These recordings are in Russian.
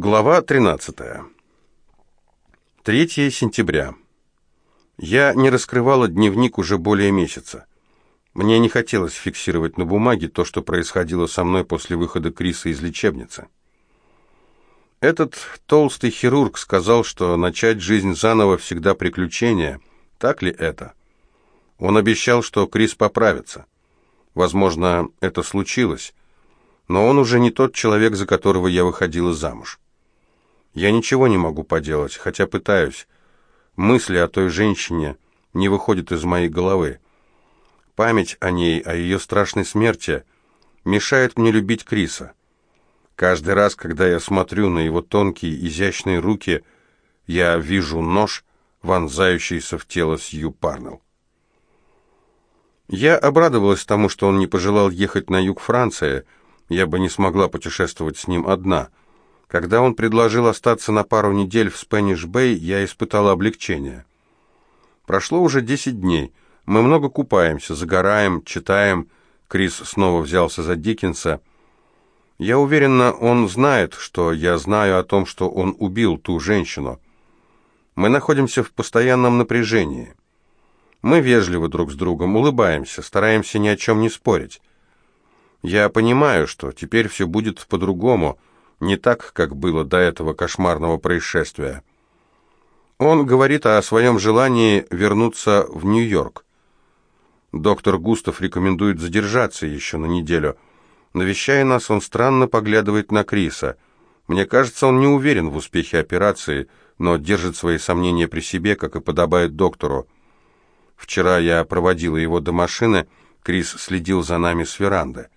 Глава 13. 3 сентября. Я не раскрывала дневник уже более месяца. Мне не хотелось фиксировать на бумаге то, что происходило со мной после выхода Криса из лечебницы. Этот толстый хирург сказал, что начать жизнь заново всегда приключение. Так ли это? Он обещал, что Крис поправится. Возможно, это случилось, но он уже не тот человек, за которого я выходила замуж. Я ничего не могу поделать, хотя пытаюсь. Мысли о той женщине не выходят из моей головы. Память о ней, о ее страшной смерти, мешает мне любить Криса. Каждый раз, когда я смотрю на его тонкие, изящные руки, я вижу нож, вонзающийся в тело Сью Парнелл. Я обрадовалась тому, что он не пожелал ехать на юг Франции, я бы не смогла путешествовать с ним одна — когда он предложил остаться на пару недель в Спэниш-Бэй, я испытала облегчение. Прошло уже десять дней. Мы много купаемся, загораем, читаем. Крис снова взялся за Диккенса. Я уверена, он знает, что я знаю о том, что он убил ту женщину. Мы находимся в постоянном напряжении. Мы вежливы друг с другом, улыбаемся, стараемся ни о чем не спорить. Я понимаю, что теперь все будет по-другому, не так, как было до этого кошмарного происшествия. Он говорит о своем желании вернуться в Нью-Йорк. Доктор Густав рекомендует задержаться еще на неделю. Навещая нас, он странно поглядывает на Криса. Мне кажется, он не уверен в успехе операции, но держит свои сомнения при себе, как и подобает доктору. Вчера я проводила его до машины, Крис следил за нами с веранды.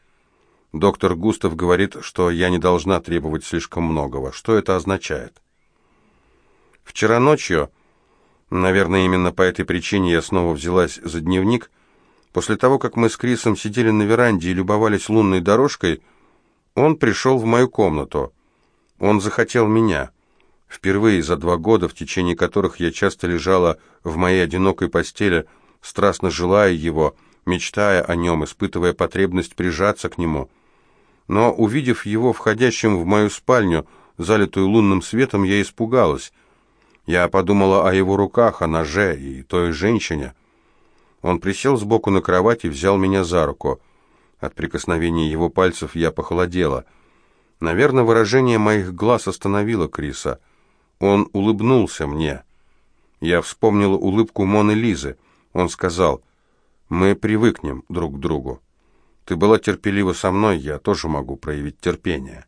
Доктор Густав говорит, что я не должна требовать слишком многого. Что это означает? Вчера ночью, наверное, именно по этой причине я снова взялась за дневник, после того, как мы с Крисом сидели на веранде и любовались лунной дорожкой, он пришел в мою комнату. Он захотел меня. Впервые за два года, в течение которых я часто лежала в моей одинокой постели, страстно желая его, мечтая о нем, испытывая потребность прижаться к нему — но, увидев его входящим в мою спальню, залитую лунным светом, я испугалась. Я подумала о его руках, о ноже и той женщине. Он присел сбоку на кровать и взял меня за руку. От прикосновения его пальцев я похолодела. Наверное, выражение моих глаз остановило Криса. Он улыбнулся мне. Я вспомнила улыбку Моны Лизы. Он сказал, «Мы привыкнем друг к другу». Ты была терпелива со мной, я тоже могу проявить терпение.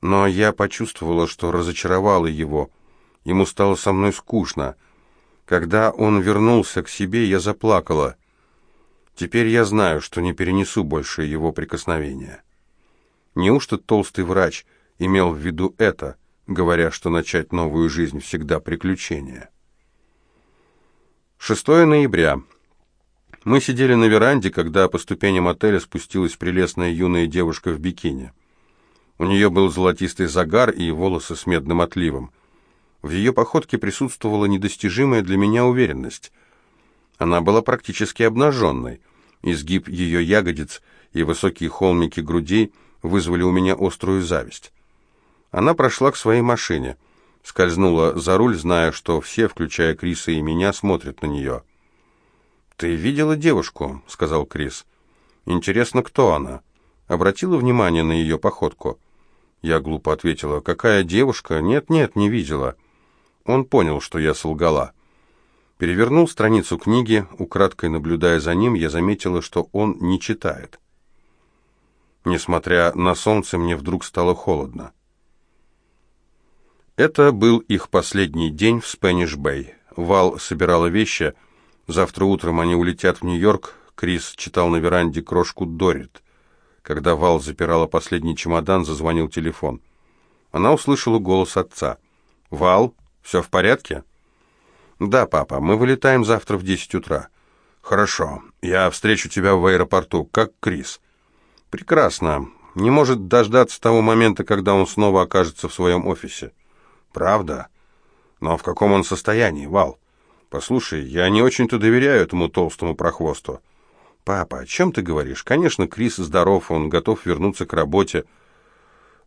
Но я почувствовала, что разочаровала его. Ему стало со мной скучно. Когда он вернулся к себе, я заплакала. Теперь я знаю, что не перенесу больше его прикосновения. Неужто толстый врач имел в виду это, говоря, что начать новую жизнь всегда приключение? 6 ноября. Мы сидели на веранде, когда по ступеням отеля спустилась прелестная юная девушка в бикини. У нее был золотистый загар и волосы с медным отливом. В ее походке присутствовала недостижимая для меня уверенность. Она была практически обнаженной. Изгиб ее ягодиц и высокие холмики грудей вызвали у меня острую зависть. Она прошла к своей машине, скользнула за руль, зная, что все, включая Криса и меня, смотрят на нее. «Ты видела девушку?» — сказал Крис. «Интересно, кто она?» Обратила внимание на ее походку. Я глупо ответила. «Какая девушка? Нет-нет, не видела». Он понял, что я солгала. Перевернул страницу книги, украдкой наблюдая за ним, я заметила, что он не читает. Несмотря на солнце, мне вдруг стало холодно. Это был их последний день в Спэниш-Бэй. Вал собирала вещи — Завтра утром они улетят в Нью-Йорк. Крис читал на веранде крошку Дорит. Когда Вал запирала последний чемодан, зазвонил телефон. Она услышала голос отца. «Вал, все в порядке?» «Да, папа, мы вылетаем завтра в десять утра». «Хорошо, я встречу тебя в аэропорту, как Крис». «Прекрасно. Не может дождаться того момента, когда он снова окажется в своем офисе». «Правда? Но в каком он состоянии, Вал?» «Послушай, я не очень-то доверяю этому толстому прохвосту». «Папа, о чем ты говоришь? Конечно, Крис здоров, он готов вернуться к работе.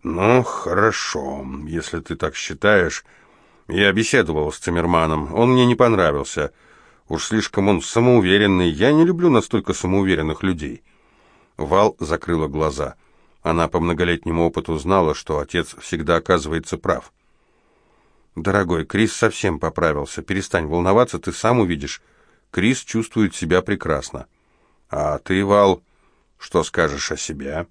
«Ну, хорошо, если ты так считаешь. Я беседовал с Циммерманом, он мне не понравился. Уж слишком он самоуверенный, я не люблю настолько самоуверенных людей». Вал закрыла глаза. Она по многолетнему опыту знала, что отец всегда оказывается прав. «Дорогой, Крис совсем поправился. Перестань волноваться, ты сам увидишь. Крис чувствует себя прекрасно. А ты, Вал, что скажешь о себе?»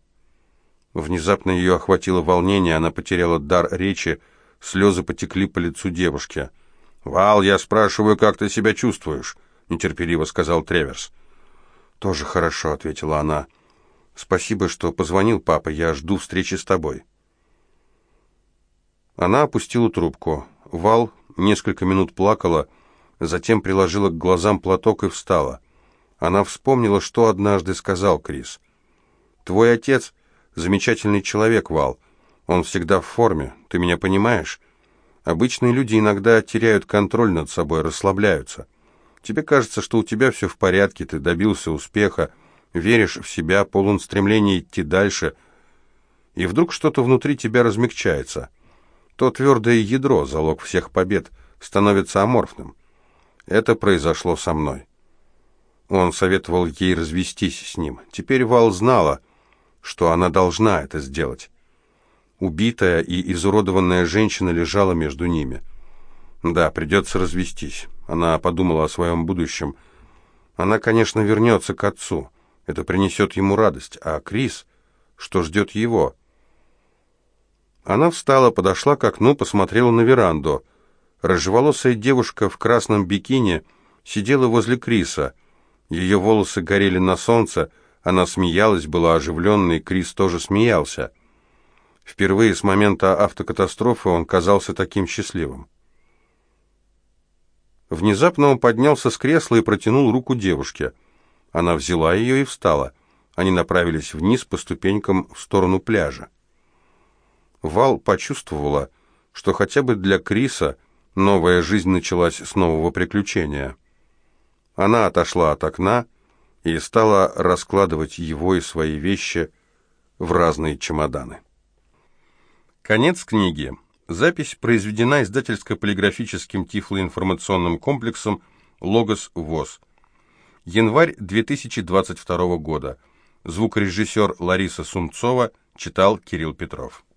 Внезапно ее охватило волнение, она потеряла дар речи, слезы потекли по лицу девушки. «Вал, я спрашиваю, как ты себя чувствуешь?» — нетерпеливо сказал Треверс. «Тоже хорошо», — ответила она. «Спасибо, что позвонил, папа, я жду встречи с тобой». Она опустила трубку. Вал несколько минут плакала, затем приложила к глазам платок и встала. Она вспомнила, что однажды сказал Крис. «Твой отец...» Замечательный человек, Вал. Он всегда в форме, ты меня понимаешь? Обычные люди иногда теряют контроль над собой, расслабляются. Тебе кажется, что у тебя все в порядке, ты добился успеха, веришь в себя, полон стремления идти дальше, и вдруг что-то внутри тебя размягчается. То твердое ядро, залог всех побед, становится аморфным. Это произошло со мной. Он советовал ей развестись с ним. Теперь Вал знала — что она должна это сделать. Убитая и изуродованная женщина лежала между ними. Да, придется развестись. Она подумала о своем будущем. Она, конечно, вернется к отцу. Это принесет ему радость. А Крис, что ждет его? Она встала, подошла к окну, посмотрела на веранду. Рыжеволосая девушка в красном бикини сидела возле Криса. Ее волосы горели на солнце, она смеялась, была оживленной, Крис тоже смеялся. Впервые с момента автокатастрофы он казался таким счастливым. Внезапно он поднялся с кресла и протянул руку девушке. Она взяла ее и встала. Они направились вниз по ступенькам в сторону пляжа. Вал почувствовала, что хотя бы для Криса новая жизнь началась с нового приключения. Она отошла от окна и стала раскладывать его и свои вещи в разные чемоданы. Конец книги. Запись произведена издательско-полиграфическим тифлоинформационным комплексом «Логос ВОЗ». Январь 2022 года. Звукорежиссер Лариса Сумцова читал Кирилл Петров.